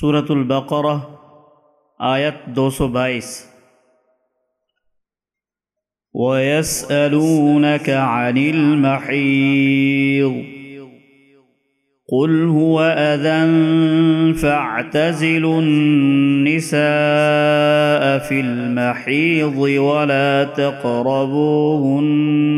صورت البقرہ آیت دو سو بائیس۔ وَيَسْأَلُونَكَ عَنِ الْمَحِيضِ۔ قُلْ هُوَ أَذًى فَاعْتَزِلُوا النِّسَاءَ فِي الْمَحِيضِ وَلَا تَقْرَبُوهُنَّ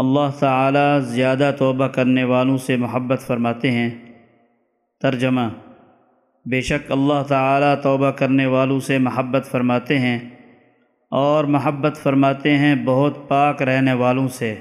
اللہ تعالیٰ زیادہ توبہ کرنے والوں سے محبت فرماتے ہیں۔ ترجمہ بے شک اللہ تعالیٰ توبہ کرنے والوں سے محبت فرماتے ہیں اور محبت فرماتے ہیں بہت پاک رہنے والوں سے۔